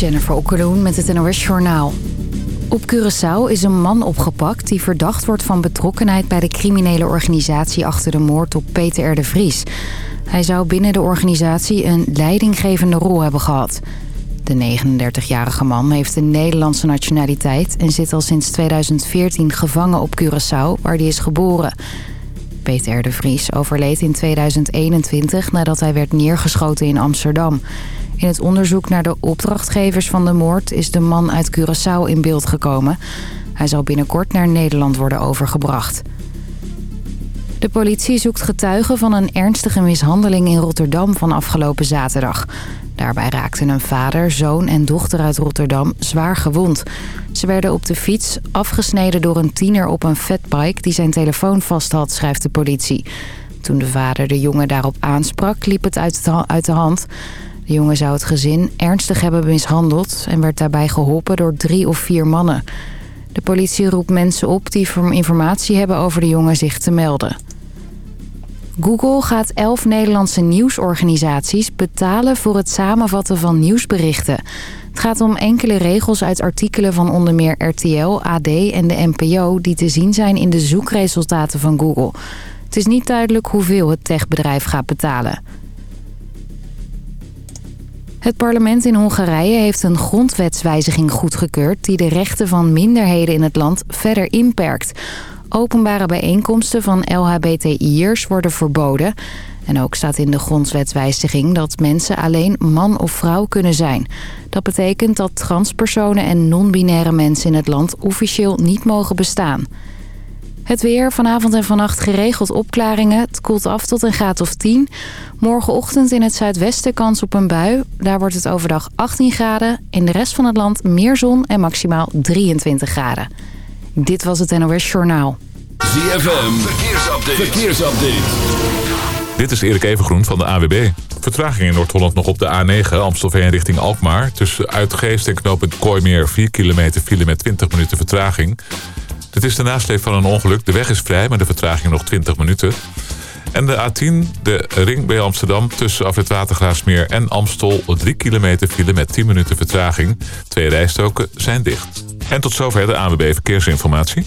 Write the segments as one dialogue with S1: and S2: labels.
S1: Jennifer Okkeloen met het NOS Journaal. Op Curaçao is een man opgepakt die verdacht wordt van betrokkenheid... bij de criminele organisatie achter de moord op Peter R. de Vries. Hij zou binnen de organisatie een leidinggevende rol hebben gehad. De 39-jarige man heeft een Nederlandse nationaliteit... en zit al sinds 2014 gevangen op Curaçao, waar hij is geboren... Peter R. de Vries overleed in 2021 nadat hij werd neergeschoten in Amsterdam. In het onderzoek naar de opdrachtgevers van de moord is de man uit Curaçao in beeld gekomen. Hij zal binnenkort naar Nederland worden overgebracht. De politie zoekt getuigen van een ernstige mishandeling in Rotterdam van afgelopen zaterdag. Daarbij raakten een vader, zoon en dochter uit Rotterdam zwaar gewond. Ze werden op de fiets afgesneden door een tiener op een fatbike die zijn telefoon vast had, schrijft de politie. Toen de vader de jongen daarop aansprak, liep het uit de hand. De jongen zou het gezin ernstig hebben mishandeld en werd daarbij geholpen door drie of vier mannen. De politie roept mensen op die informatie hebben over de jongen zich te melden. Google gaat elf Nederlandse nieuwsorganisaties betalen voor het samenvatten van nieuwsberichten. Het gaat om enkele regels uit artikelen van onder meer RTL, AD en de NPO... die te zien zijn in de zoekresultaten van Google. Het is niet duidelijk hoeveel het techbedrijf gaat betalen. Het parlement in Hongarije heeft een grondwetswijziging goedgekeurd... die de rechten van minderheden in het land verder inperkt. Openbare bijeenkomsten van LHBTI'ers worden verboden... En ook staat in de grondwetswijziging dat mensen alleen man of vrouw kunnen zijn. Dat betekent dat transpersonen en non-binaire mensen in het land officieel niet mogen bestaan. Het weer, vanavond en vannacht geregeld opklaringen. Het koelt af tot een graad of 10. Morgenochtend in het zuidwesten kans op een bui. Daar wordt het overdag 18 graden. In de rest van het land meer zon en maximaal 23 graden. Dit was het NOS Journaal.
S2: ZFM, verkeersupdate. verkeersupdate.
S3: Dit is Erik Evengroen van de AWB. Vertraging in Noord-Holland nog op de A9 Amstelveen richting Alkmaar. Tussen Uitgeest en knooppunt Kooimeer 4 kilometer file met 20 minuten vertraging. Dit is de nasleep van een ongeluk. De weg is vrij, maar de vertraging nog 20 minuten. En de A10, de ring bij Amsterdam, tussen Afrit Watergraafsmeer en Amstel... 3 kilometer file met 10 minuten vertraging. Twee rijstoken zijn dicht. En tot zover de ANWB Verkeersinformatie.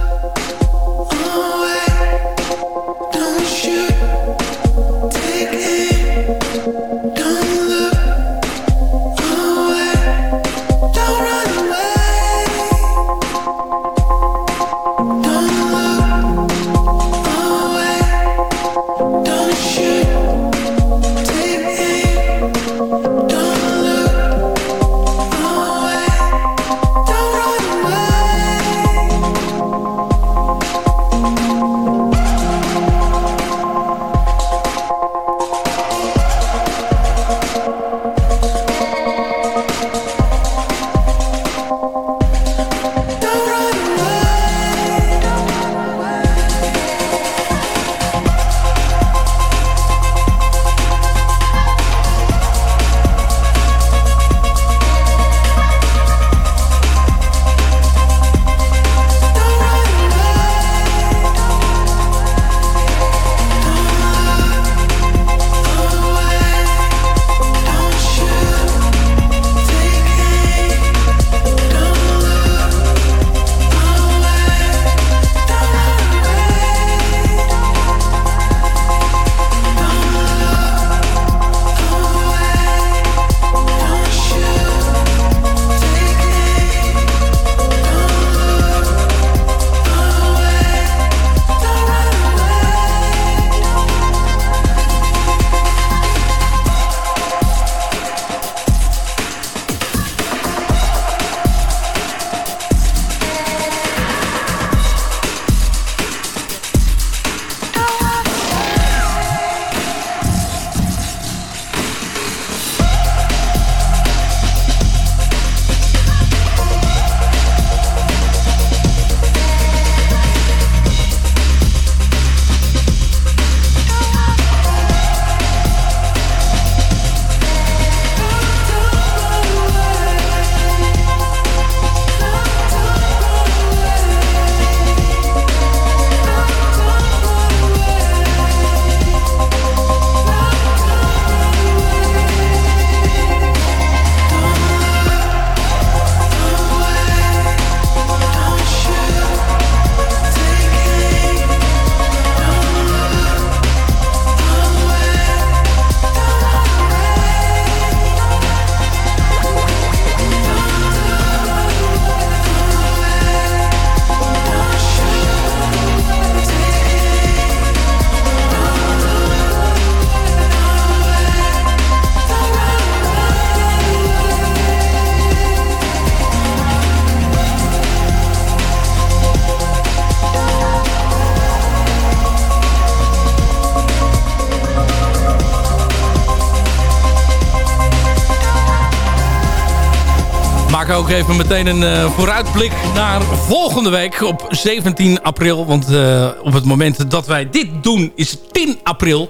S4: Maken ook even meteen een uh, vooruitblik naar volgende week op 17 april. Want uh, op het moment dat wij dit doen is 10 april.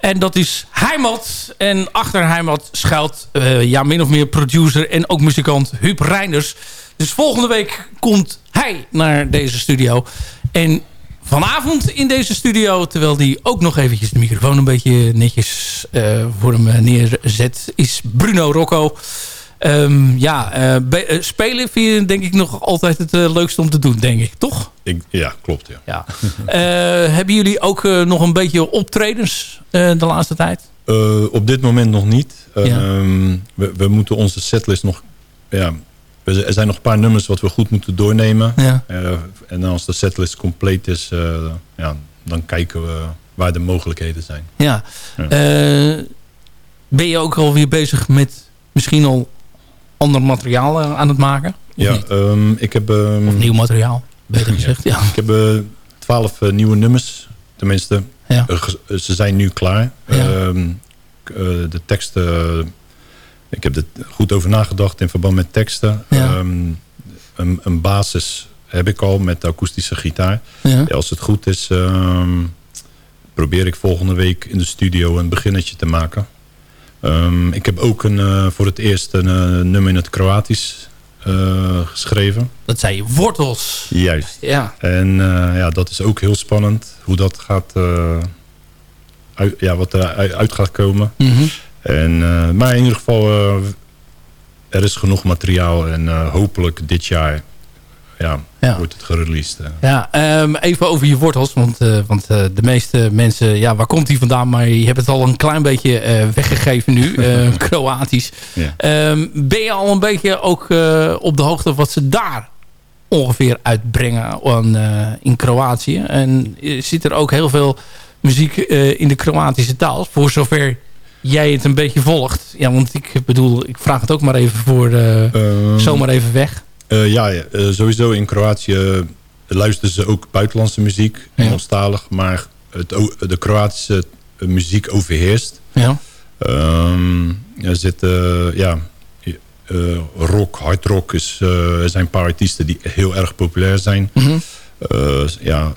S4: En dat is Heimat. En achter Heimat schuilt uh, ja, min of meer producer en ook muzikant Huub Reiners. Dus volgende week komt hij naar deze studio. En vanavond in deze studio, terwijl hij ook nog eventjes de microfoon een beetje netjes voor hem neerzet, is Bruno Rocco. Um, ja, uh, spelen vind je denk ik nog altijd het uh, leukste om te doen, denk ik. Toch?
S5: Ik, ja, klopt. Ja.
S4: ja. uh, hebben jullie ook nog een beetje optredens de laatste tijd?
S5: op dit moment nog niet. Ja. Um, we, we, moeten onze setlist nog... Ja, er zijn nog een paar nummers wat we goed moeten doornemen.
S4: Ja.
S5: en als de setlist compleet is, ja, dan kijken we waar de mogelijkheden zijn.
S4: Ja. ja. ben je ook alweer bezig met misschien al ander materiaal aan het maken?
S5: Ja, um, ik heb... Um,
S4: of nieuw materiaal, beter gezegd. ja.
S5: Ik heb uh, twaalf uh, nieuwe nummers. Tenminste,
S4: ja.
S5: ze zijn nu klaar.
S4: Ja.
S5: Um, de teksten... ik heb er goed over nagedacht in verband met teksten.
S4: Ja.
S5: Een, een, basis heb ik al met de akoestische gitaar.
S4: Ja.
S5: als het goed is... probeer ik volgende week in de studio een beginnetje te maken. Um, ik heb ook een, uh, voor het eerst een uh, nummer in het Kroatisch uh, geschreven.
S4: Dat zijn je wortels.
S5: Juist.
S4: Ja.
S5: En ja, dat is ook heel spannend. Hoe dat gaat... Uit, ja, wat eruit uit gaat komen.
S4: Mm -hmm.
S5: en, maar in ieder geval... er is genoeg materiaal. En hopelijk dit jaar ja,
S4: ja.
S5: wordt het gereleased.
S4: Ja, um, even over je wortels. Want, uh, want uh, de meeste mensen, ja, waar komt die vandaan? Maar je hebt het al een klein beetje uh, weggegeven nu. Kroatisch.
S5: Ja.
S4: Um, ben je al een beetje ook op de hoogte wat ze daar ongeveer uitbrengen aan, in Kroatië? En zit er ook heel veel muziek in de Kroatische taal? Voor zover jij het een beetje volgt. Ja, want ik bedoel, ik vraag het ook maar even voor
S5: um,
S4: zomaar even weg.
S5: Uh, ja, uh, sowieso in Kroatië luisteren ze ook buitenlandse muziek,
S4: ja.
S5: Engelstalig, maar het, de Kroatische muziek overheerst.
S4: Ja.
S5: Um, er zitten, ja, rock, hard rock, is, er zijn een paar artiesten die heel erg populair zijn.
S4: Mm -hmm.
S5: ja,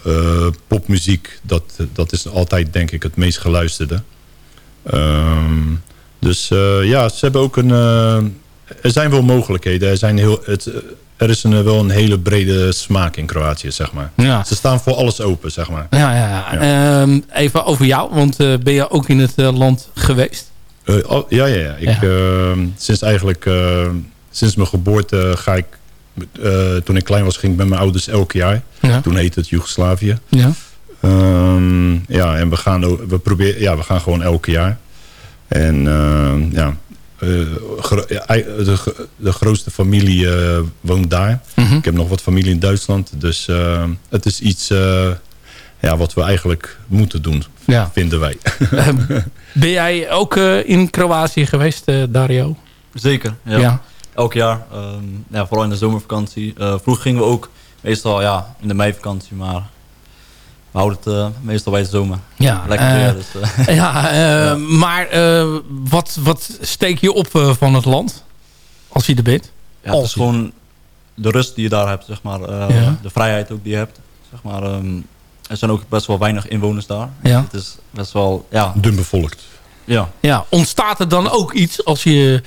S5: popmuziek, dat, dat is altijd denk ik het meest geluisterde. Um, dus ja, ze hebben ook een er zijn wel mogelijkheden. Er, zijn heel, het, er is een, wel een hele brede smaak in Kroatië, zeg maar.
S4: Ja.
S5: Ze staan voor alles open, zeg maar.
S4: Ja, ja, ja. Um, even over jou, want uh, ben je ook in het uh, land geweest?
S5: Uh, oh, ja, ja, ja. Ik, ja. sinds eigenlijk, sinds mijn geboorte ga ik... toen ik klein was, ging ik met mijn ouders elk jaar.
S4: Ja.
S5: Toen heette het Joegoslavië.
S4: Ja.
S5: Um, ja, en we gaan, we, proberen, ja, we gaan gewoon elk jaar. En ja, gro de, de, grootste familie uh, woont daar.
S4: Mm -hmm.
S5: Ik heb nog wat familie in Duitsland. Dus uh, het is iets ja, wat we eigenlijk moeten doen,
S4: ja.
S5: vinden wij.
S4: ben jij ook in Kroatië geweest, Dario?
S6: Zeker, ja.
S4: ja.
S6: Elk jaar. Um, ja, vooral in de zomervakantie. vroeger gingen we ook meestal ja, in de meivakantie, maar we houden het uh, meestal bij de zomer.
S4: Ja,
S6: Lekker
S4: uh,
S6: weer. Dus, uh.
S4: ja, ja, maar wat, wat steek je op van het land? Als je er bent?
S6: Ja, het is gewoon de rust die je daar hebt, zeg maar.
S4: Ja.
S6: De vrijheid ook die je hebt. Zeg maar, um, er zijn ook best wel weinig inwoners daar.
S4: Ja.
S6: Het is best wel, ja...
S5: Dun bevolkt.
S6: Ja.
S4: ja. Ontstaat er dan ook iets als je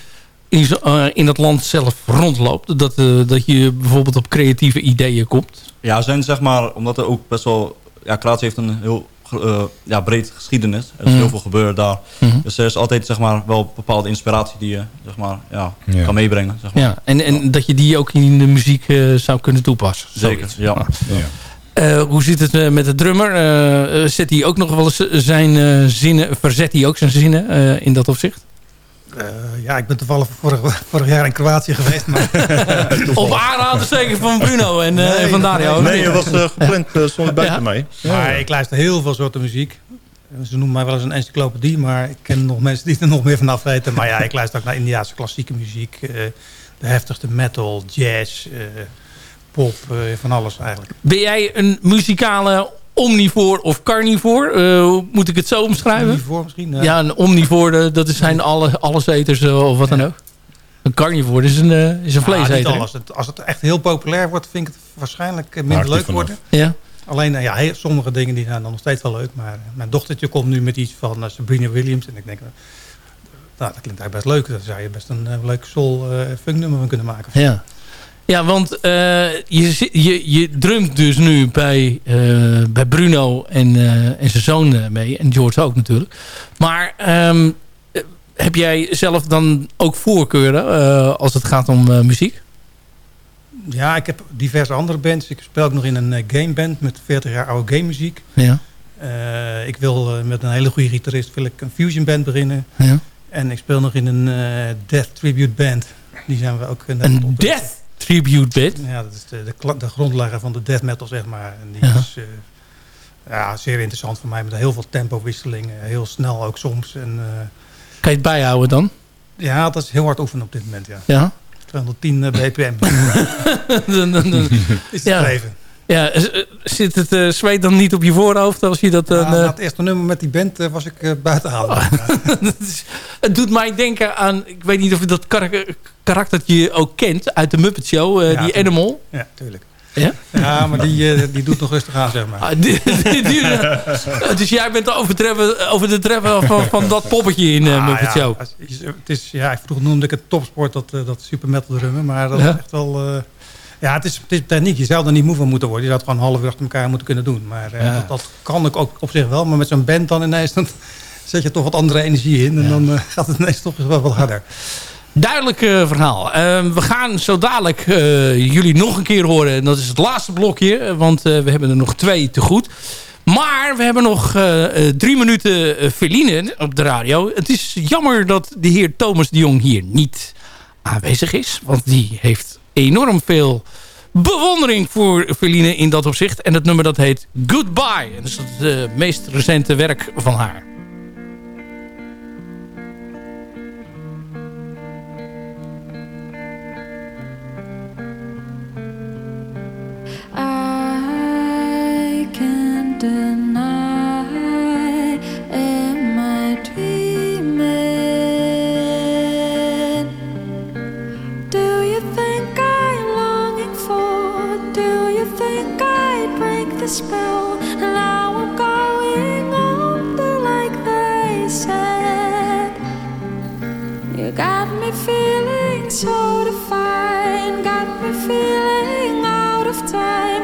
S4: in, in het land zelf rondloopt? Dat, dat je bijvoorbeeld op creatieve ideeën komt?
S6: Ja, zijn zeg maar, omdat er ook best wel ja, Kroatië heeft een heel uh, ja, breed geschiedenis. Er is
S4: Mhm.
S6: heel veel gebeurd daar.
S4: Mhm.
S6: Dus er is altijd zeg maar, wel bepaalde inspiratie die je zeg maar, ja,
S5: Ja.
S6: kan meebrengen. Zeg maar.
S4: Ja, en, en dat je die ook in de muziek eh, zou kunnen toepassen.
S6: Zeker,
S4: Zoiets.
S6: ja.
S4: Ah.
S5: Ja.
S4: Eh, hoe zit het eh, met de drummer? Eh, eh, zet hij ook nog wel eens zijn eh, zinnen, verzet hij ook zijn zinnen eh, in dat opzicht?
S7: Uh, ja, ik ben toevallig vorig, vorig jaar in Kroatië geweest. Maar
S4: Op aanraden zeker van Bruno en, uh,
S7: Nee,
S4: van Dario.
S5: Nee, je was uh, gepland uh, zonder buiten
S4: Ja.
S5: mij.
S7: maar ik luister heel veel soorten muziek. Ze noemen mij wel eens een encyclopedie, maar ik ken nog mensen die er nog meer vanaf weten. Maar ja, ik luister ook naar Indiaanse klassieke muziek. eh, de heftigste metal, jazz, eh, pop, eh, van alles eigenlijk.
S4: Ben jij een muzikale omnivoor of carnivoor? Eh, moet ik het zo omschrijven?
S7: Voor misschien. eh.
S4: Ja, een omnivoor, eh, dat zijn alle, alleseters of wat dan ook. Een carnivore is een, uh, is een
S7: Ja, niet
S4: vleeseter.
S7: alles. Het- Als het echt heel populair wordt, vind ik het waarschijnlijk minder
S5: er
S7: leuk worden.
S4: Ja.
S7: Alleen, ja, heel- sommige dingen die zijn dan nog steeds wel leuk. Maar mijn dochtertje komt nu met iets van Sabrina Williams. En ik denk, nou, dat klinkt eigenlijk best leuk. Daar zou je best een leuk soul eh funk nummer van kunnen maken.
S4: Ja, ja want eh, je, je, je drumt dus nu bij, eh, bij Bruno en, eh, en zijn zoon mee. En George ook natuurlijk. Maar ehm, eh, heb jij zelf dan ook voorkeuren als het gaat om muziek?
S7: Ja, ik heb diverse andere bands. Ik speel ook nog in een gameband met 40 jaar oude game muziek.
S4: Ja.
S7: Ik wil met een hele goede gitarist wil ik een fusion band beginnen.
S4: ja.
S7: En ik speel nog in een death tribute band. Die zijn we ook...
S4: Een death tribute band.
S7: Ja, dat is de, de, de grondlegger van de death metal, zeg maar. En die
S4: Ja.
S7: is eh, ja, zeer interessant voor mij. Met heel veel tempowisselingen. Heel snel ook soms. En eh,
S4: Kan je het bijhouden dan?
S7: ja, dat is heel hard oefenen op dit moment, ja.
S4: Ja.
S7: 210 eh, bpm
S4: Dan- dan- dan-
S7: is het
S4: Ja.
S7: leven.
S4: Ja, eh, zit het eh, zweet dan niet op je voorhoofd als je dat...
S7: Ja,
S4: dan,
S7: na
S4: eh,
S7: het eerste nummer met die band was ik buiten adem.
S4: Oh. Het doet mij denken aan... Ik weet niet of je dat kar- karaktertje ook kent uit de Muppet Show.
S7: Ja,
S4: die
S7: tuurlijk.
S4: Animal.
S7: Ja, tuurlijk.
S4: Ja?
S7: Ja, maar die, die doet nog rustig aan, zeg maar.
S4: Ah, die- die- die- dus jij bent over, treffen, over de treffen van, van dat poppetje in
S7: Ah,
S4: Muppet
S7: ja,
S4: Show.
S7: Het is, ja, vroeger noemde ik het topsport, dat, dat super metal drummen. Maar dat is echt wel... ja, het is, het is techniek. Je zou er niet moe van moeten worden. Je zou het gewoon half uur achter elkaar moeten kunnen doen. Maar eh,
S4: Ja.
S7: dat, dat kan ik ook op zich wel. Maar met zo'n band dan ineens... Dan zet je toch wat andere energie in. En dan eh, gaat het ineens toch wel wat harder.
S4: Duidelijk eh, verhaal. Eh, we gaan zo dadelijk jullie nog een keer horen. En dat is het laatste blokje. Want we hebben er nog twee te goed. Maar we hebben nog drie minuten Feline op de radio. Het is jammer dat de heer Thomas de Jong hier niet aanwezig is. Want die heeft enorm veel bewondering voor Feline in dat opzicht. En het nummer dat heet Goodbye. En dat is het eh, meest recente werk van haar.
S8: I the spell? Now I'm going under like they said. You got me feeling so defined, got me feeling out of time,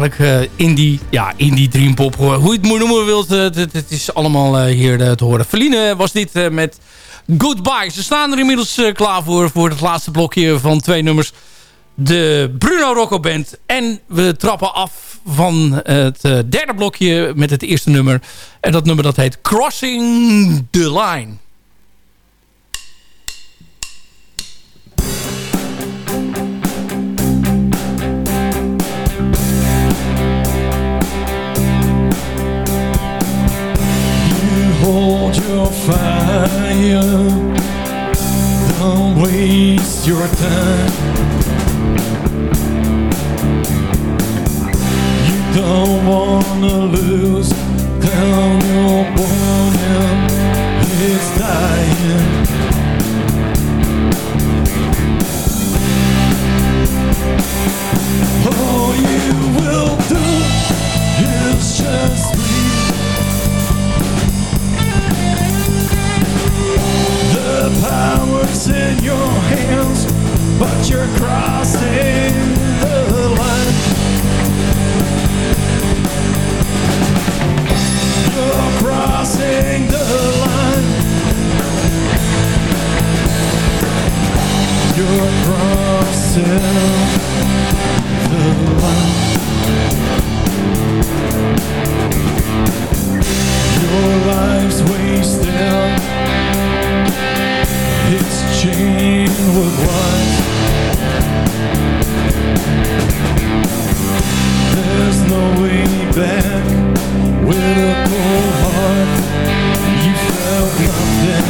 S4: eigenlijk uh, indie, ja, indie dreampop. Hoe je het moet noemen wilt, het, het, is allemaal hier te horen. Verline was dit met Goodbye. Ze staan er inmiddels klaar voor, voor het laatste blokje van twee nummers. De Bruno Rocco Band. En we trappen af van het derde blokje met het eerste nummer. En dat nummer dat heet Crossing the Line.
S9: Fire. Don't waste your time. You don't wanna lose down your born it's dying. All you will do is just power's in your hands, but you're crossing the line. You're crossing the line. You're crossing the line. Your life's wasted chain would wind. There's no way back with a cold heart. You felt nothing.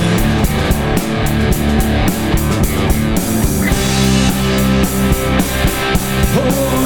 S9: All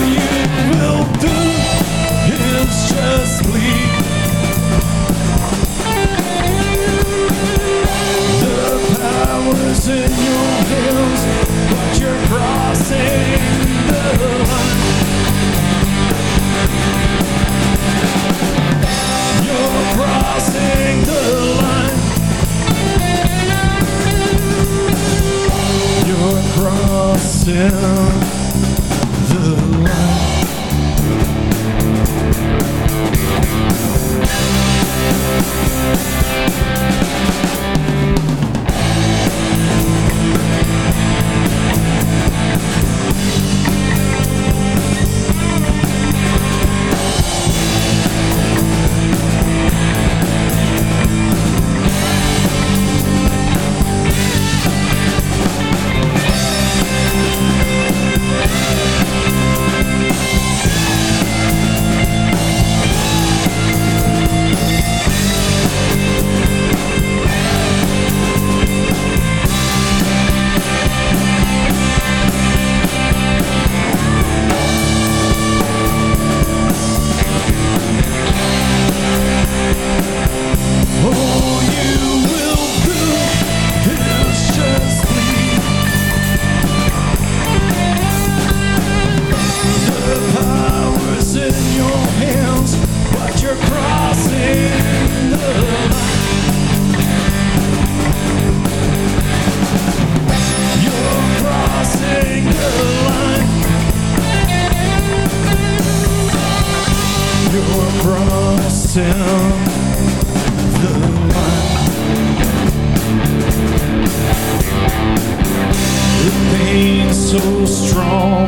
S9: so strong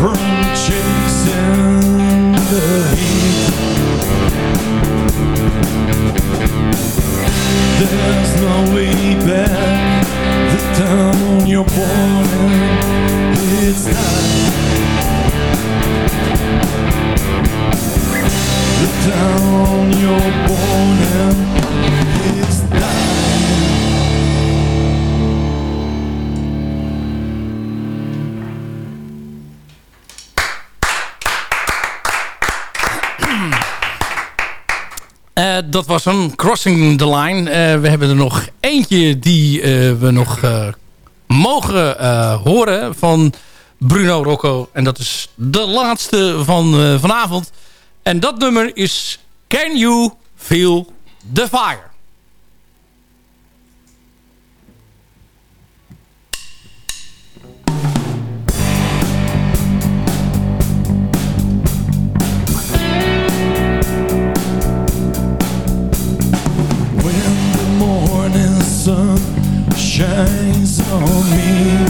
S9: from chasing the heat. There's no way back. The town you're born in, it's not. The town you're born in, it's
S4: dat was hem. Crossing the Line. Uh, we hebben er nog eentje die uh, we nog uh, mogen horen van Bruno Rocco. En dat is de laatste van vanavond. En dat nummer is Can You Feel the Fire?
S9: shines on me.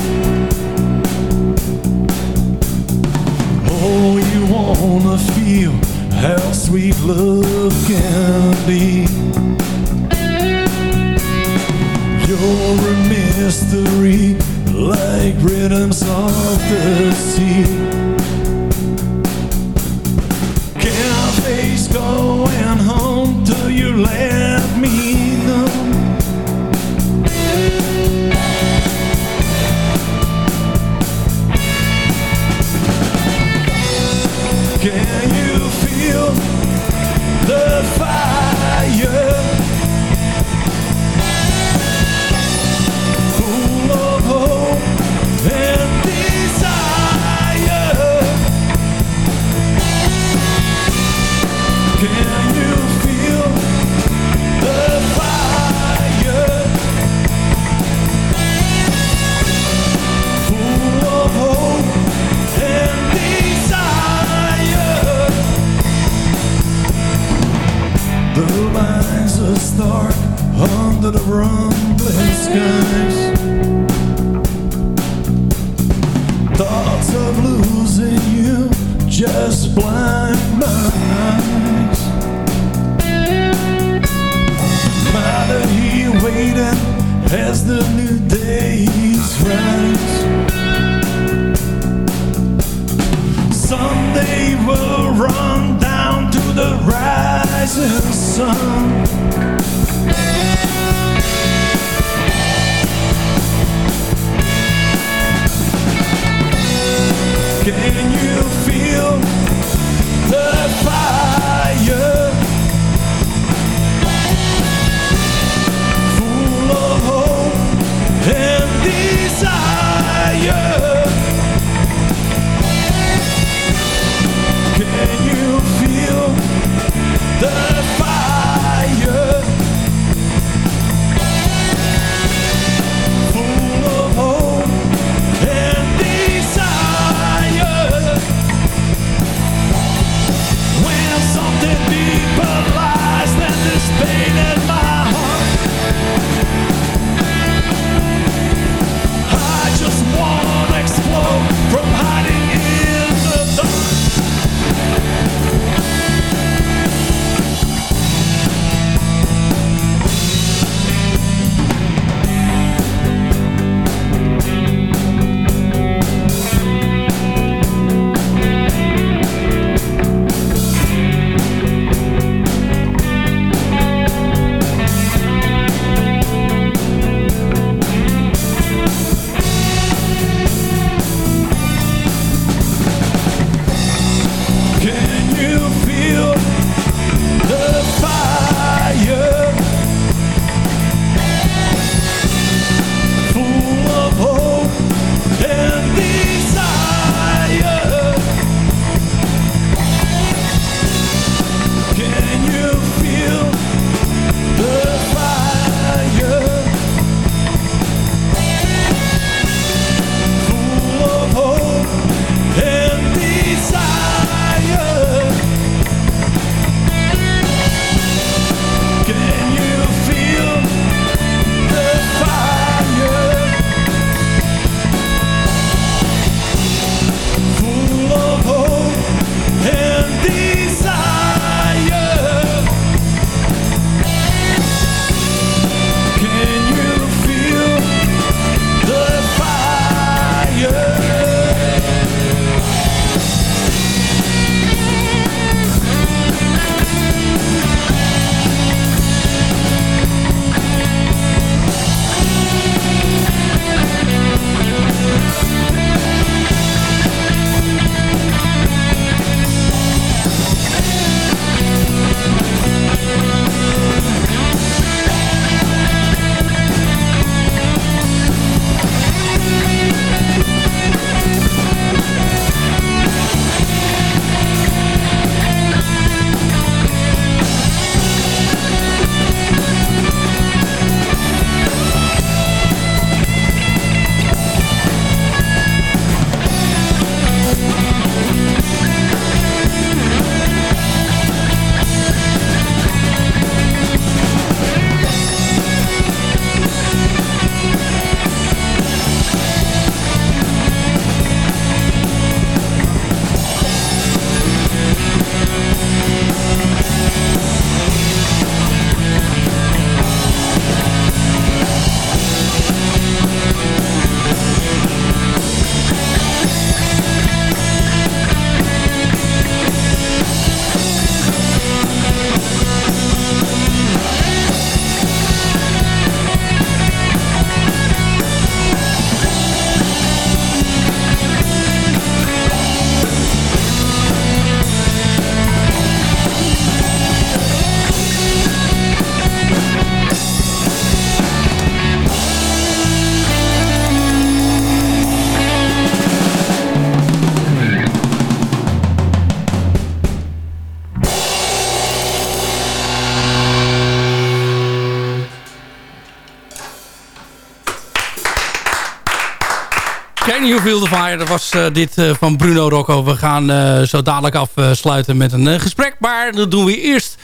S9: Oh, you wanna feel how sweet love can be. You're a mystery like rhythms of the sea. Can I face going home? till you let me? Can Can You Feel Fire?
S10: Dat was eh, dit eh, van Bruno Rocco. We gaan eh, zo dadelijk afsluiten met een gesprek. Maar dat doen we eerst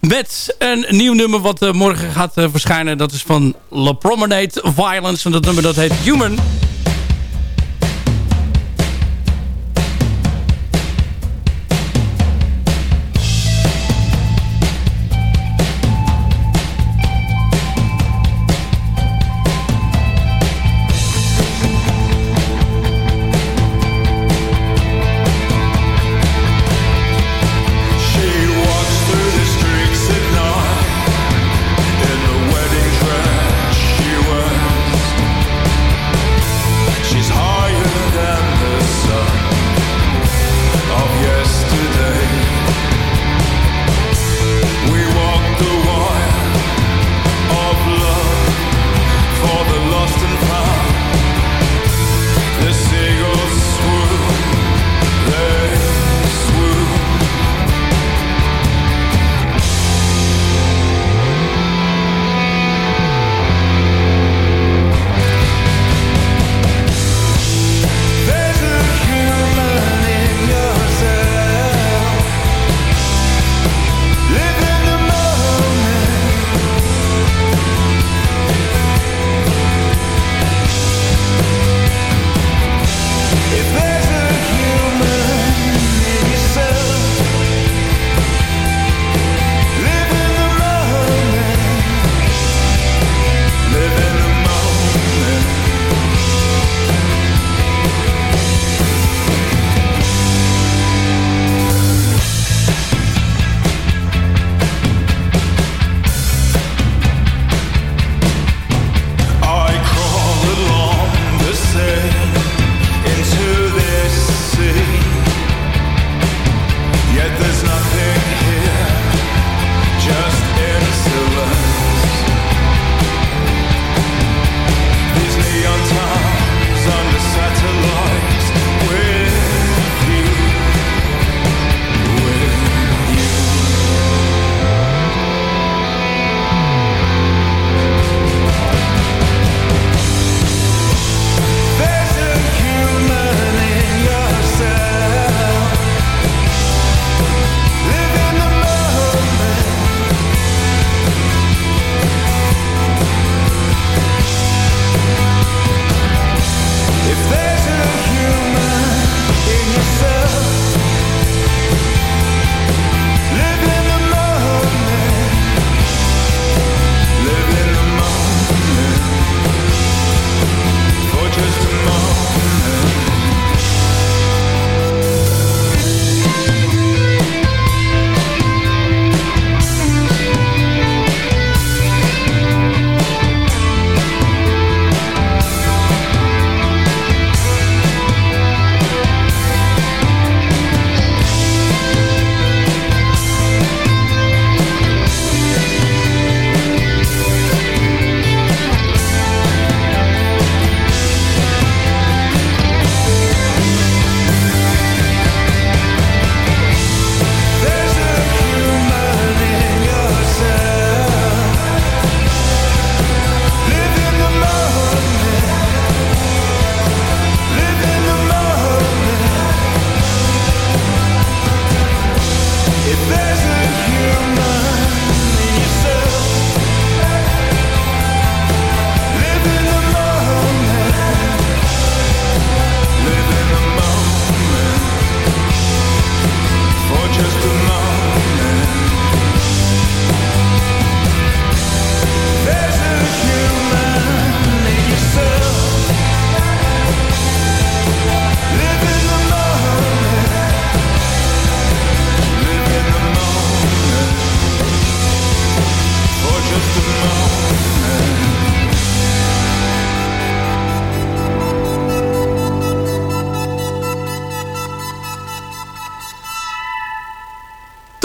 S10: met een nieuw nummer wat morgen gaat verschijnen. Dat is van La Promenade Violence. En dat nummer dat heet Human.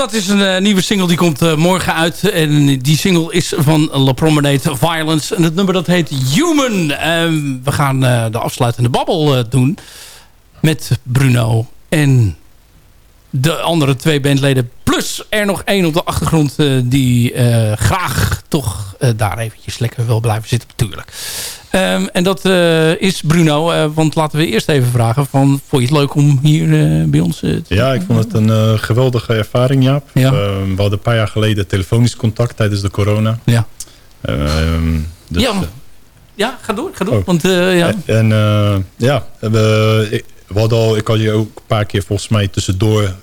S10: Dat is een eh, nieuwe single die komt eh, morgen uit. En die single is van La Promenade Violence. En het nummer dat heet Human. Ehm, we gaan eh, de afsluitende babbel doen. Met Bruno en de andere twee bandleden. Plus er nog één op de achtergrond die graag toch daar eventjes lekker wil blijven zitten natuurlijk.
S4: Ehm, en dat eh, is Bruno. eh, want laten we eerst even vragen. Van, vond je het leuk om hier eh, bij ons te
S5: Ja, ik vond het een geweldige ervaring, Jaap.
S4: Ja.
S5: Ehm, we hadden een paar jaar geleden telefonisch contact tijdens de corona.
S4: Ja.
S5: Ehm, dus,
S4: ja, ja, ga door. Ga door.
S5: Oh.
S4: Want ja.
S5: En ja, we, ik, we hadden al, ik had je ook een paar keer volgens mij tussendoor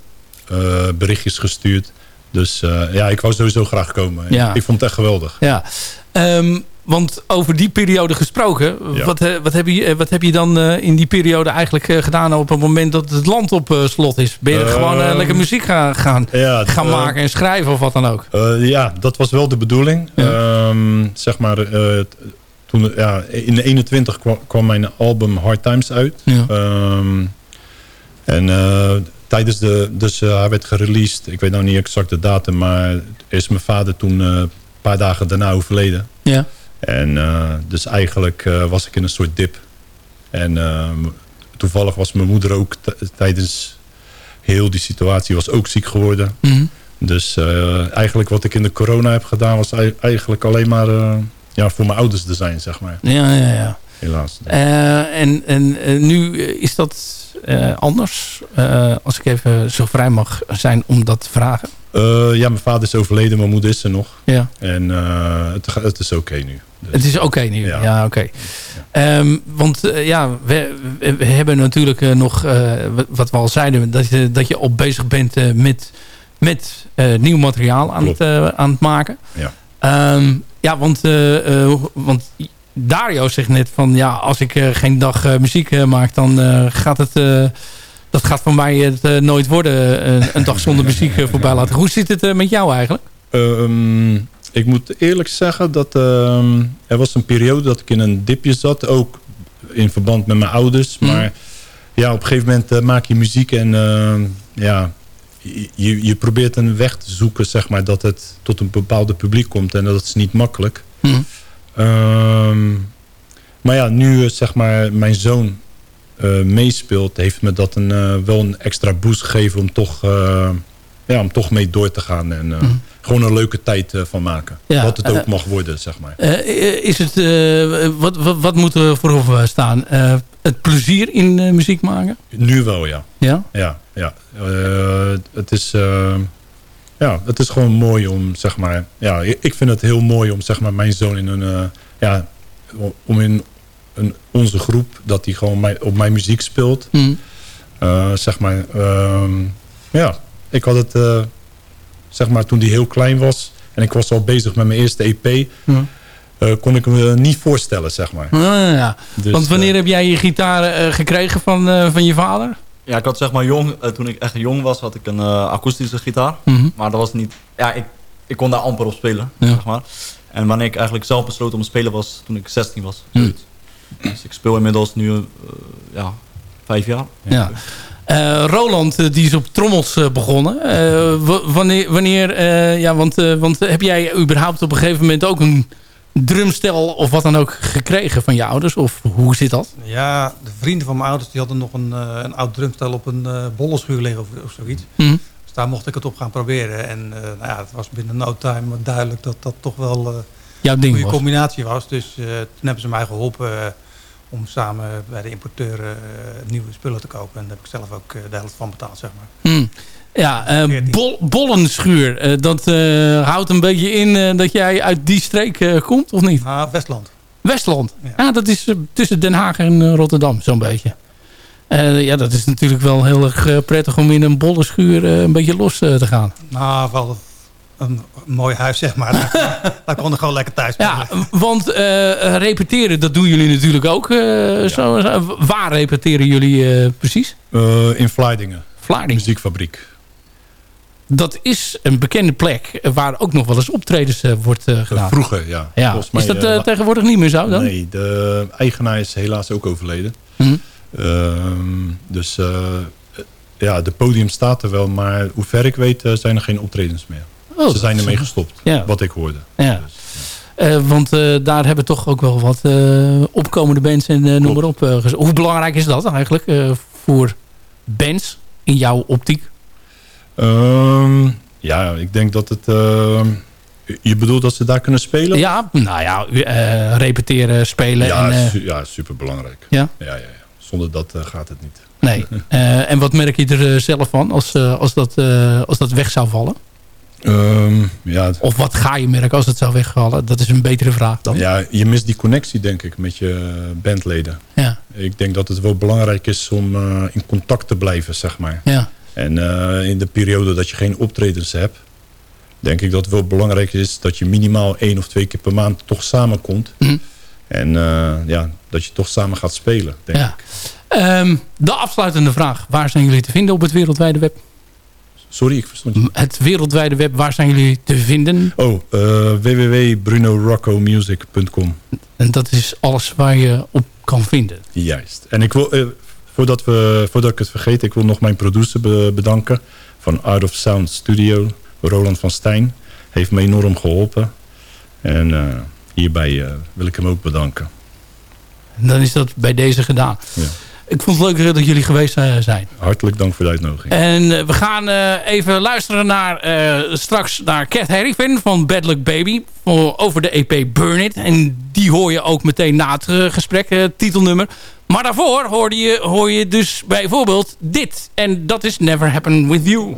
S5: berichtjes gestuurd. Dus ja, ik wou sowieso graag komen.
S4: Ja.
S5: Ik vond het echt geweldig.
S4: Ja, want over die periode gesproken,
S5: Ja.
S4: wat, eh, wat, heb je, eh, wat heb je dan eh, in die periode eigenlijk gedaan op het moment dat het land op slot is? Ben je
S5: Ehm,
S4: gewoon eh, lekker muziek gaan, gaan,
S5: Ja,
S4: gaan maken en schrijven of wat dan ook?
S5: Ja, dat was wel de bedoeling. Ehm, zeg maar, toen, ja, in de 21 kwam, kwam mijn album Hard Times uit. Ehm, en tijdens de, dus hij werd gereleased, ik weet nou niet exact de datum, maar is mijn vader toen een paar dagen daarna overleden.
S4: Ja.
S5: En eh, dus eigenlijk eh, was ik in een soort dip. En ehm, toevallig was mijn moeder ook tijdens heel die situatie was ook ziek geworden.
S4: Mhm.
S5: Dus eh, eigenlijk wat ik in de corona heb gedaan was ei- eigenlijk alleen maar eh, ja, voor mijn ouders te zijn, zeg maar.
S4: Ja, ja, ja.
S5: Helaas.
S4: Eh, en en eh, nu eh, is dat eh, anders, Eh, als ik even zo vrij mag zijn om dat te vragen.
S5: Eh, ja, mijn vader is overleden, mijn moeder is er nog.
S4: Ja.
S5: En eh, het, het is oké nu. Dus,
S4: Het is oké nu. Ja,
S5: Ja.
S4: oké. Ehm, want eh, ja, we, hebben natuurlijk eh, nog, eh, wat- we al zeiden, dat je, dat je al bezig bent met, met nieuw materiaal aan het,
S5: Klopt.
S4: aan het maken.
S5: Ja.
S4: Ehm, ja, want, want Dario zegt net van ja, als ik geen dag muziek maak, dan gaat het. dat gaat voor mij het nooit worden, een dag zonder muziek voorbij laten. Hoe zit het met jou eigenlijk?
S5: Ehm, ik moet eerlijk zeggen dat ehm, er was een periode dat ik in een dipje zat. Ook in verband met mijn ouders.
S4: Mhm.
S5: Maar ja, op een gegeven moment eh, maak je muziek en ehm, ja, je, je probeert een weg te zoeken, zeg maar, dat het tot een bepaalde publiek komt. En dat is niet makkelijk.
S4: Mhm.
S5: Ehm, maar ja, nu eh, zeg maar mijn zoon eh, meespeelt, heeft me dat een, wel een extra boost gegeven om toch, ja, om toch mee door te gaan. En eh,
S4: Mhm.
S5: gewoon een leuke tijd eh, van maken.
S4: Ja,
S5: Wat het ook
S4: eh,
S5: mag worden, zeg maar.
S4: Is het, wat, wat, wat moet er voorop staan? Het plezier in muziek maken?
S5: Nu wel, ja.
S4: Ja?
S5: Ja, ja. Het, is, ja het is gewoon mooi om, zeg maar... Ja, ik vind het heel mooi om, zeg maar, mijn zoon in een... ja, om in een, onze groep, dat hij gewoon mijn, op mijn muziek speelt.
S4: Hm.
S5: Eh, zeg maar, ehm, ja, ik had het, eh, zeg maar, toen hij heel klein was... en ik was al bezig met mijn eerste EP... Eh, kon ik me niet voorstellen, zeg maar.
S4: Ah, ja.
S5: Dus,
S4: Want wanneer
S5: eh,
S4: heb jij je gitaar eh, gekregen van, eh, van je vader?
S6: Ja, ik had zeg maar jong, toen ik echt jong was, had ik een eh, akoestische gitaar.
S4: Mhm.
S6: Maar dat was niet, ja, ik, ik kon daar amper op spelen,
S4: Ja.
S6: zeg maar. En wanneer ik eigenlijk zelf besloot om te spelen was toen ik 16 was.
S4: Hm.
S6: zoiets. Dus ik speel inmiddels nu, eh, ja, vijf jaar.
S4: Ja. Eh, Roland eh, die is op trommels eh, begonnen. Wanneer, wanneer ja, want, want heb jij überhaupt op een gegeven moment ook een drumstel of wat dan ook gekregen van je ouders? Of hoe zit dat?
S7: Ja, de vrienden van mijn ouders die hadden nog een, een oud drumstel op een bollenschuur liggen of, of zoiets.
S4: Hm.
S7: Dus daar mocht ik het op gaan proberen. En nou ja, het was binnen no time duidelijk dat dat toch wel
S4: Jouw
S7: een
S4: ding
S7: goede
S4: was.
S7: combinatie was. Dus toen hebben ze mij geholpen eh, om samen bij de importeur eh, nieuwe spullen te kopen. En daar heb ik zelf ook eh, de helft van betaald, zeg maar.
S4: Hm. Ja, eh,
S7: 14.
S4: bol, bollenschuur. Dat houdt een beetje in dat jij uit die streek komt, of niet?
S7: Ah, Westland.
S4: Westland. Ja,
S7: Ja.
S4: dat is tussen Den Haag en Rotterdam, zo'n beetje. Ja, dat is natuurlijk wel heel erg prettig om in een bollenschuur een beetje los te gaan.
S7: Nou, wel een, mooi huis, zeg maar. daar, daar kon ik gewoon lekker thuis
S4: Ja, want eh, repeteren, dat doen jullie natuurlijk ook. eh, zo, zo. Waar repeteren jullie eh, precies?
S5: eh, in Vlaardingen,
S4: Vlaarding.
S5: muziekfabriek.
S4: Dat is een bekende plek waar ook nog wel eens optredens wordt gedaan.
S5: Vroeger, ja. mij,
S4: Is dat tegenwoordig niet meer zo dan?
S5: Nee, de eigenaar is helaas ook overleden.
S4: Hm.
S5: Ehm, dus eh, ja, de podium staat er wel, maar hoe ver ik weet zijn er geen optredens meer.
S4: Oh,
S5: Ze zijn ermee gestopt,
S4: Ja.
S5: wat ik hoorde.
S4: Ja.
S5: Dus,
S4: Eh, want eh, daar hebben toch ook wel wat eh, opkomende bands en noem maar op. Hoe belangrijk is dat eigenlijk voor bands in jouw optiek?
S5: Ehm, ja, ik denk dat het... Je bedoelt dat ze daar kunnen spelen?
S4: Ja, nou ja, repeteren, spelen.
S5: Ja,
S4: en,
S5: su- ja super belangrijk.
S4: ja?
S5: Ja, ja, ja. Zonder dat gaat het niet.
S4: Nee. En wat merk je er zelf van als, als, dat, als dat weg zou vallen?
S5: Ehm, ja,
S4: Of wat ga je merken als het zou wegvallen? Dat is een betere vraag dan.
S5: ja, je mist die connectie, denk ik, met je bandleden.
S4: Ja.
S5: Ik denk dat het wel belangrijk is om eh, in contact te blijven, zeg maar.
S4: Ja.
S5: En eh, in de periode dat je geen optredens hebt... denk ik dat het wel belangrijk is dat je minimaal één of twee keer per maand toch samenkomt.
S4: Mhm.
S5: En eh, ja, dat je toch samen gaat spelen, denk
S4: Ja.
S5: ik.
S4: Ehm, de afsluitende vraag. Waar zijn jullie te vinden op het wereldwijde web?
S5: Sorry, ik verstond je.
S4: Het wereldwijde web, waar zijn jullie te vinden?
S5: Oh, uh, www.brunoroccomusic.com.
S4: En dat is alles waar je op kan vinden.
S5: Juist. En ik wil, eh, voordat, we, voordat ik het vergeet, ik wil nog mijn producer be- bedanken. Van Art of Sound Studio, Roland van Stijn. Heeft me enorm geholpen. En eh, hierbij eh, wil ik hem ook bedanken.
S4: En dan is dat bij deze gedaan.
S5: Ja.
S4: Ik vond het leuk dat jullie geweest eh, zijn.
S5: Hartelijk dank voor de uitnodiging.
S4: En eh, we gaan eh, even luisteren naar straks naar Cat Harrington van Bad Luck Baby. over de EP Burn It. En die hoor je ook meteen na het gesprek, het titelnummer. Maar daarvoor hoorde je, hoor je dus bijvoorbeeld dit. En dat is Never Happen With You.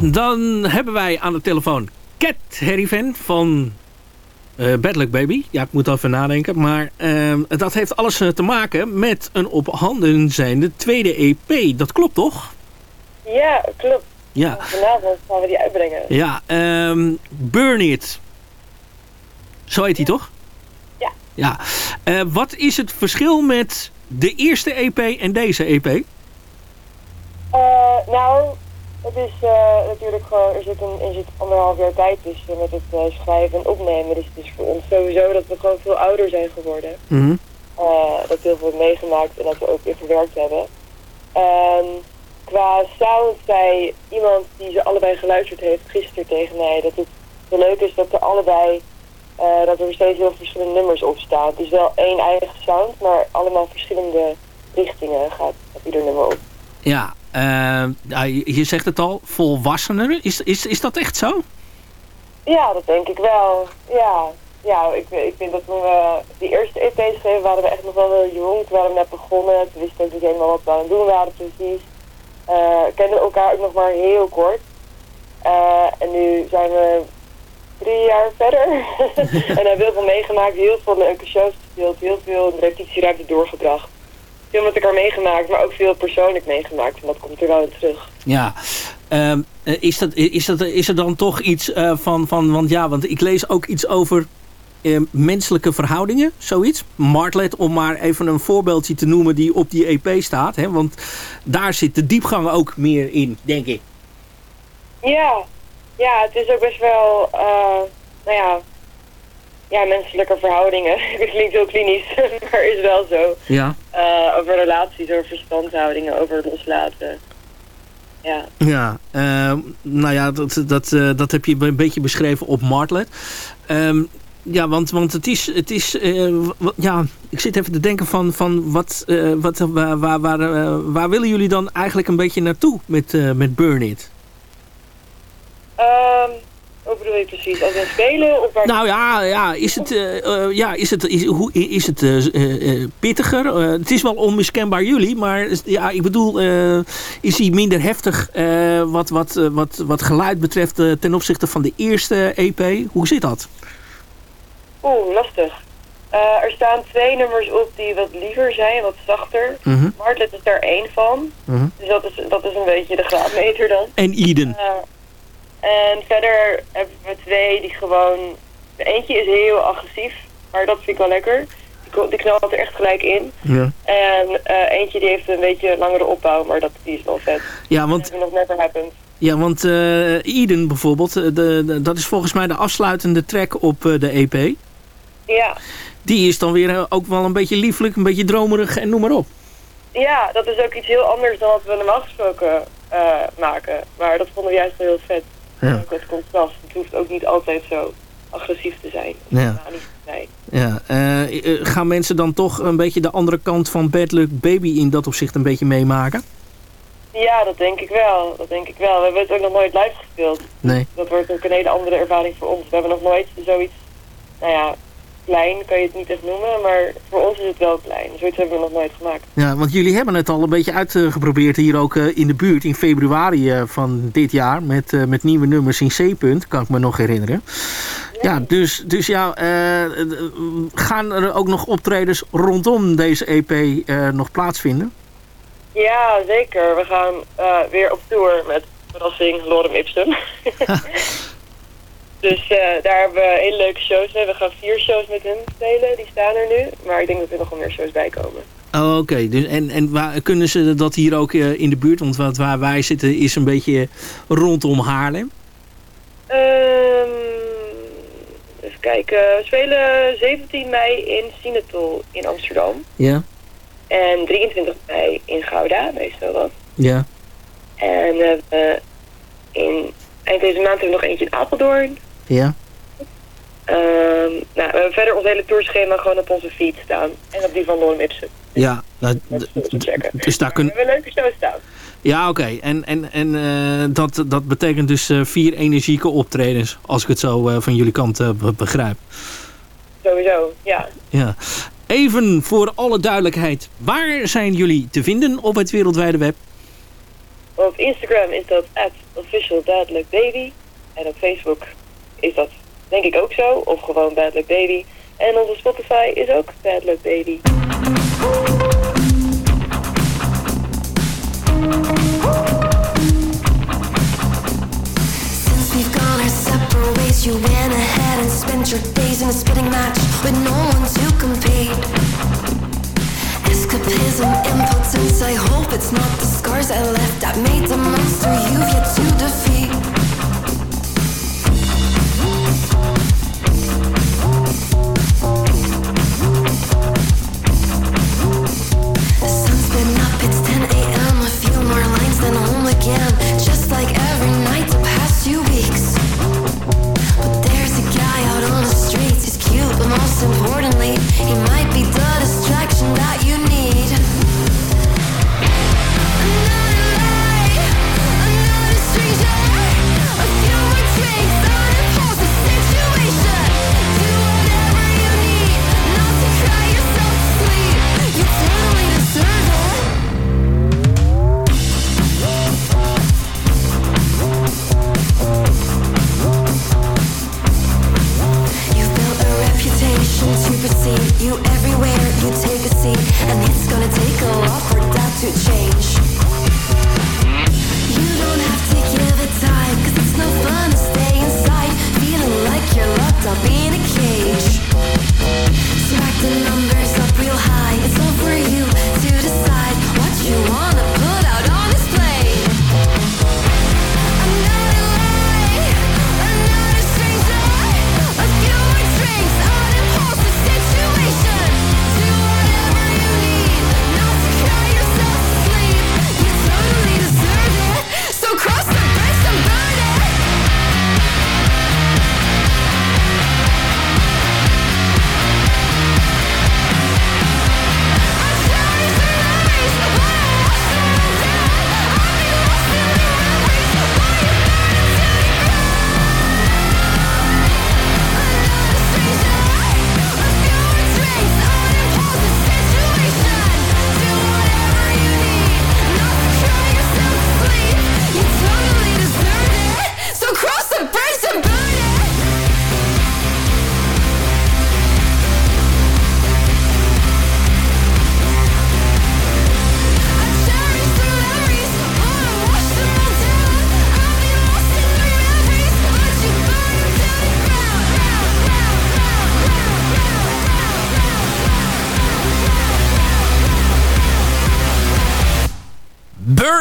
S11: Dan hebben wij aan de telefoon Cat Herriven van eh Bad Luck Baby. Ja, ik moet even nadenken. Maar ehm, dat heeft alles eh, te maken met een op handen zijnde tweede EP. Dat klopt toch?
S12: Ja, klopt.
S11: Ja.
S12: Vanavond gaan we die uitbrengen.
S11: Ja, ehm Burn It. Zo heet hij toch?
S12: Ja.
S11: Ja. Eh, wat is het verschil met de eerste EP en deze EP?
S12: Eh, nou, het is eh, natuurlijk gewoon, er zit, een, er zit anderhalf jaar tijd tussen met het eh, schrijven en opnemen. Dus het is voor ons sowieso dat we gewoon veel ouder zijn geworden.
S11: Mhm.
S12: Eh, dat we heel veel hebben meegemaakt en dat we ook weer verwerkt hebben. En qua sound zei iemand die ze allebei geluisterd heeft gisteren tegen mij dat het zo leuk is dat er allebei eh, dat er steeds heel verschillende nummers op staan. Het is wel één eigen sound, maar allemaal verschillende richtingen gaat, gaat ieder nummer op.
S11: Ja, je je zegt het al, volwassener. Is, is, is dat echt zo?
S12: Ja, dat denk ik wel. Ja, ja ik, ik vind dat toen we die eerste EP schreven, waren we echt nog wel heel jong. Toen waren we net begonnen. Toen wisten we niet helemaal wat we aan het doen waren precies. Eh kenden elkaar ook nog maar heel kort. Eh, en nu zijn we drie jaar verder. en hebben heel veel meegemaakt, heel veel leuke shows gespeeld, heel veel repetitieruimte doorgebracht. Veel met elkaar meegemaakt, maar ook veel persoonlijk meegemaakt. En dat komt er wel in terug.
S11: Ja. Ehm, eh, is, dat, is, dat, is er dan toch iets eh, van, van... Want ja, want ik lees ook iets over eh, menselijke verhoudingen, zoiets. Martlet, om maar even een voorbeeldje te noemen die op die EP staat. Hè? Want daar zit de diepgang ook meer in, denk ik.
S12: Ja, ja, het is ook best wel, eh, nou ja, ja, menselijke verhoudingen. Het klinkt heel klinisch, maar is wel zo.
S11: Ja.
S12: Eh, over relaties, over verstandshoudingen, over loslaten. Ja.
S11: Ja, ehm, nou ja, dat, dat, eh, dat heb je een beetje beschreven op Martlet. Ehm, ja, want, want het is, het is eh, ja, ik zit even te denken van, van wat, eh, wat, waar, waar, waar, waar willen jullie dan eigenlijk een beetje naartoe met, met Burn It?
S12: Ehm, wat bedoel je precies? Als in spelen? Of waar
S11: Nou ja, ja is het, eh, eh, ja, is het, is, hoe, is het eh, pittiger? Het is wel onmiskenbaar jullie, maar ja, ik bedoel, is hij minder heftig wat, wat, wat, wat geluid betreft ten opzichte van de eerste EP? Hoe zit dat?
S12: Oeh, lastig. Er staan twee nummers op die wat liever zijn, wat zachter. Martlet is daar één van.
S11: Mhm.
S12: Dus dat is, dat is een beetje de graadmeter dan.
S11: En Eden.
S12: En verder hebben we twee die gewoon... De eentje is heel agressief, maar dat vind ik wel lekker. Die, die knalt er echt gelijk in.
S11: Ja.
S12: En eh, eentje die heeft een beetje langere opbouw, maar dat, die is wel vet.
S11: Ja, want,
S12: Dat nog never happened.
S11: ja, want eh, Eden bijvoorbeeld, eh, de, de- dat is volgens mij de afsluitende track op de EP.
S12: Ja.
S11: Die is dan weer ook wel een beetje lieflijk, een beetje dromerig en noem maar op.
S12: ja, dat is ook iets heel anders dan wat we normaal gesproken maken. Maar dat vonden we juist wel heel vet.
S11: Ja.
S12: Het contrast. Het hoeft ook niet altijd zo agressief te zijn.
S11: Ja.
S12: manisch te zijn.
S11: Ja, eh, eh, gaan mensen dan toch een beetje de andere kant van Bad Luck Baby in dat opzicht een beetje meemaken?
S12: Ja, dat denk ik wel. Dat denk ik wel. We hebben het ook nog nooit live gespeeld.
S11: Nee.
S12: Dat wordt ook een hele andere ervaring voor ons. We hebben nog nooit zoiets, nou ja, klein kan je het niet echt noemen, maar voor ons is het wel klein. Zoiets hebben we nog nooit gemaakt.
S11: Ja, want jullie hebben het al een beetje uitgeprobeerd hier ook eh, in de buurt in februari eh, van dit jaar. Met, eh, met nieuwe nummers in C-punt, kan ik me nog herinneren. Ja, dus, dus ja, gaan er ook nog optredens rondom deze EP nog plaatsvinden?
S12: Ja, zeker. We gaan weer op tour met verrassing Lorem Ipsum. dus eh, daar hebben we hele leuke shows mee. We gaan vier shows met hun spelen, die staan er nu. Maar ik denk dat er nog wel meer shows bij komen.
S11: Oh, Oké, dus, en, en waar, kunnen ze dat hier ook eh, in de buurt? Want wat, waar wij zitten is een beetje rondom Haarlem.
S12: Ehm even kijken. We spelen 17 mei in Sinatol in Amsterdam.
S11: Ja,
S12: En 23 mei in Gouda, meestal wat.
S11: ja.
S12: En we in eind deze maand hebben we nog eentje in Apeldoorn.
S11: Ja.
S12: Ehm, nou, we hebben verder ons hele tourschema gewoon op onze feed staan. En op die van Ipsum.
S11: Ja, nou,
S12: Dat is
S11: dus daar
S12: We
S11: kun...
S12: hebben leuke shows staan.
S11: Ja, oké. En, en, en eh, dat, dat betekent dus eh, vier energieke optredens, als ik het zo eh, van jullie kant be- begrijp.
S12: Sowieso, ja.
S11: Ja. Even voor alle duidelijkheid, waar zijn jullie te vinden op het wereldwijde web?
S12: Op Instagram is dat at official Bad Luck Baby. En op Facebook is dat denk ik ook zo. Of gewoon Bad Luck Baby. En onze Spotify is ook Bad Luck Baby.
S13: You went ahead and spent your days in a spitting match with no one to compete. Escapism, impotence, I hope it's not the scars I left that made the monster you've yet to defeat.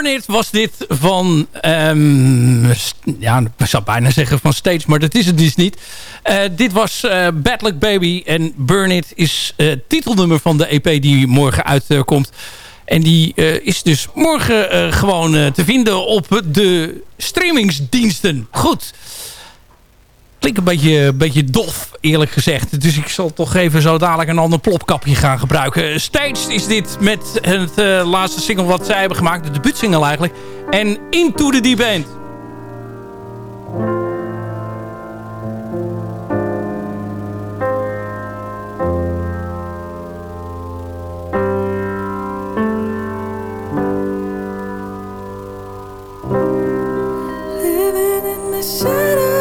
S13: Burn It
S4: was dit van... ehm, ja, ik zou bijna zeggen van Stage, maar dat is het dus niet. Eh, dit was eh Bad Luck Baby en Burn It is eh, het titelnummer van de EP die morgen uitkomt. en die eh, is dus morgen eh, gewoon eh, te vinden op de streamingsdiensten. Goed. Klinkt een beetje, beetje dof, eerlijk gezegd. Dus ik zal toch even zo dadelijk een ander plopkapje gaan gebruiken. Staged is dit met het eh, laatste single wat zij hebben gemaakt. De debuutsingle eigenlijk. En Into the Deep End.
S13: Living in the shadows,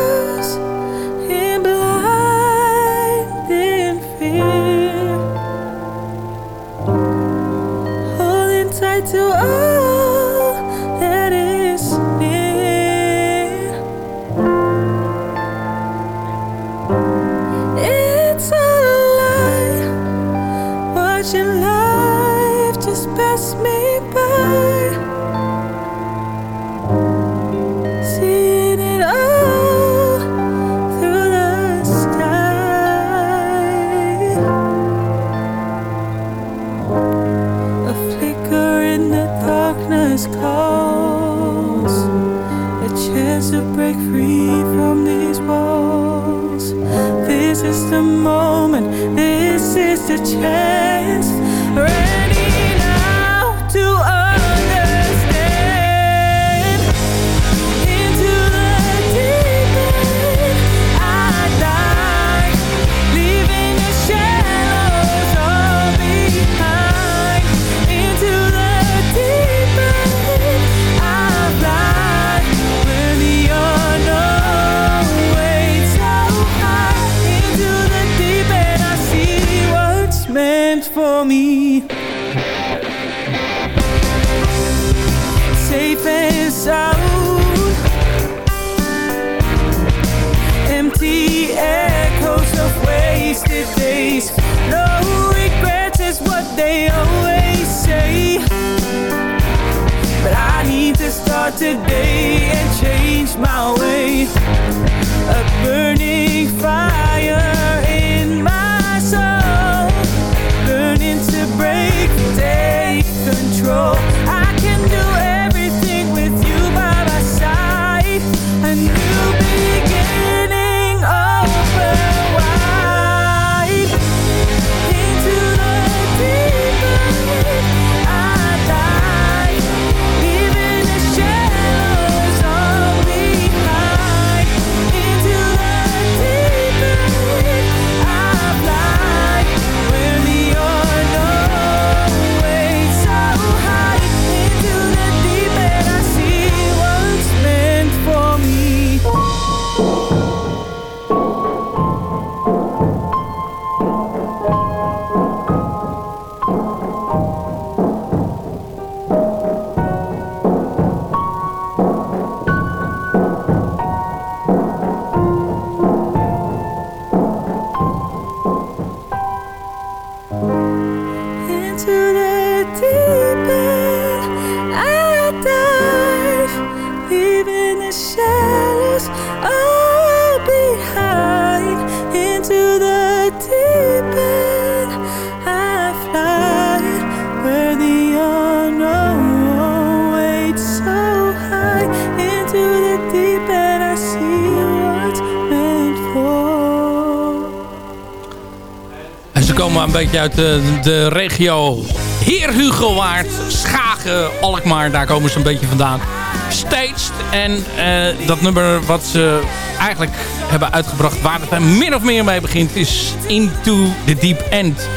S4: beetje uit de, de regio Heer Schagen, Alkmaar. Daar komen ze een beetje vandaan. Staged. En eh, dat nummer wat ze eigenlijk hebben uitgebracht... waar het min of meer mee begint... is Into the Deep End.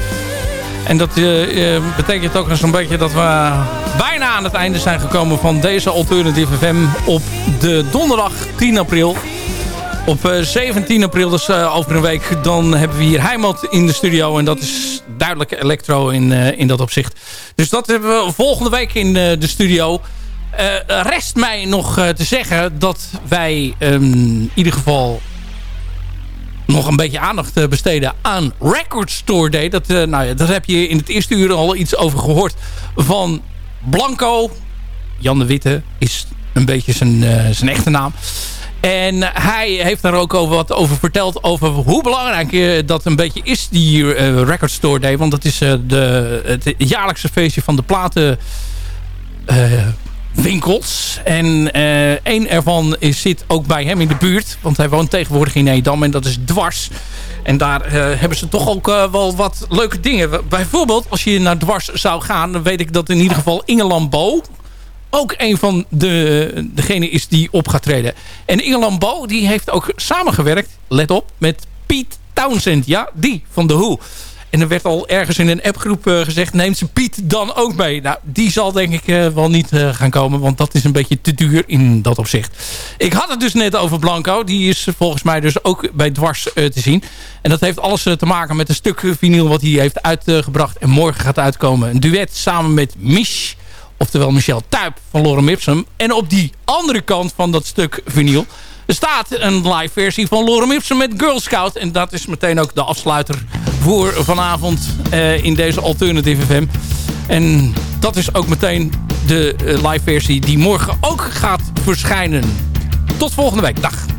S4: En dat eh, eh, betekent ook zo'n beetje dat we bijna aan het einde zijn gekomen... van deze Alternative FM op de donderdag 10 april... Op eh, 17 april, dus eh, over een week, dan hebben we hier Heimat in de studio. En dat is duidelijk electro in, eh, in dat opzicht. Dus dat hebben we volgende week in eh, de studio. Eh, rest mij nog te zeggen dat wij ehm, in ieder geval nog een beetje aandacht besteden aan Record Store Day. Dat, nou ja, daar heb je in het eerste uur al iets over gehoord van Blanco. Jan de Witte is een beetje zijn, zijn echte naam. En hij heeft daar ook over wat over verteld over hoe belangrijk eh, dat een beetje is, die eh, Record Store Day. Want dat is eh, de, het jaarlijkse feestje van de platen eh, winkels. En één ervan is, zit ook bij hem in de buurt. Want hij woont tegenwoordig in Edam en dat is Dwars. En daar hebben ze toch ook wel wat leuke dingen. Bijvoorbeeld, als je naar Dwars zou gaan... dan weet ik dat in ieder geval Inge Lambeau ook een van de, degene is die op gaat treden. En Inge Lambeau die heeft ook samengewerkt, let op, met Piet Townsend. Ja, die van The Who. En er werd al ergens in een appgroep eh, gezegd... neemt ze Piet dan ook mee? Nou, die zal denk ik eh, wel niet eh, gaan komen... want dat is een beetje te duur in dat opzicht. Ik had het dus net over Blanco. Die is volgens mij dus ook bij Dwars te zien. En dat heeft alles te maken met een stuk vinyl... wat hij heeft uitgebracht en morgen gaat uitkomen. Een duet samen met Mich... Oftewel Michel Tuip van Lorem Ipsum. En op die andere kant van dat stuk vinyl... staat een live versie van Lorem Ipsum met Girl Scout. En dat is meteen ook de afsluiter voor vanavond eh, in deze Alternative FM. En dat is ook meteen de eh, live versie die morgen ook gaat verschijnen. Tot volgende week. Dag.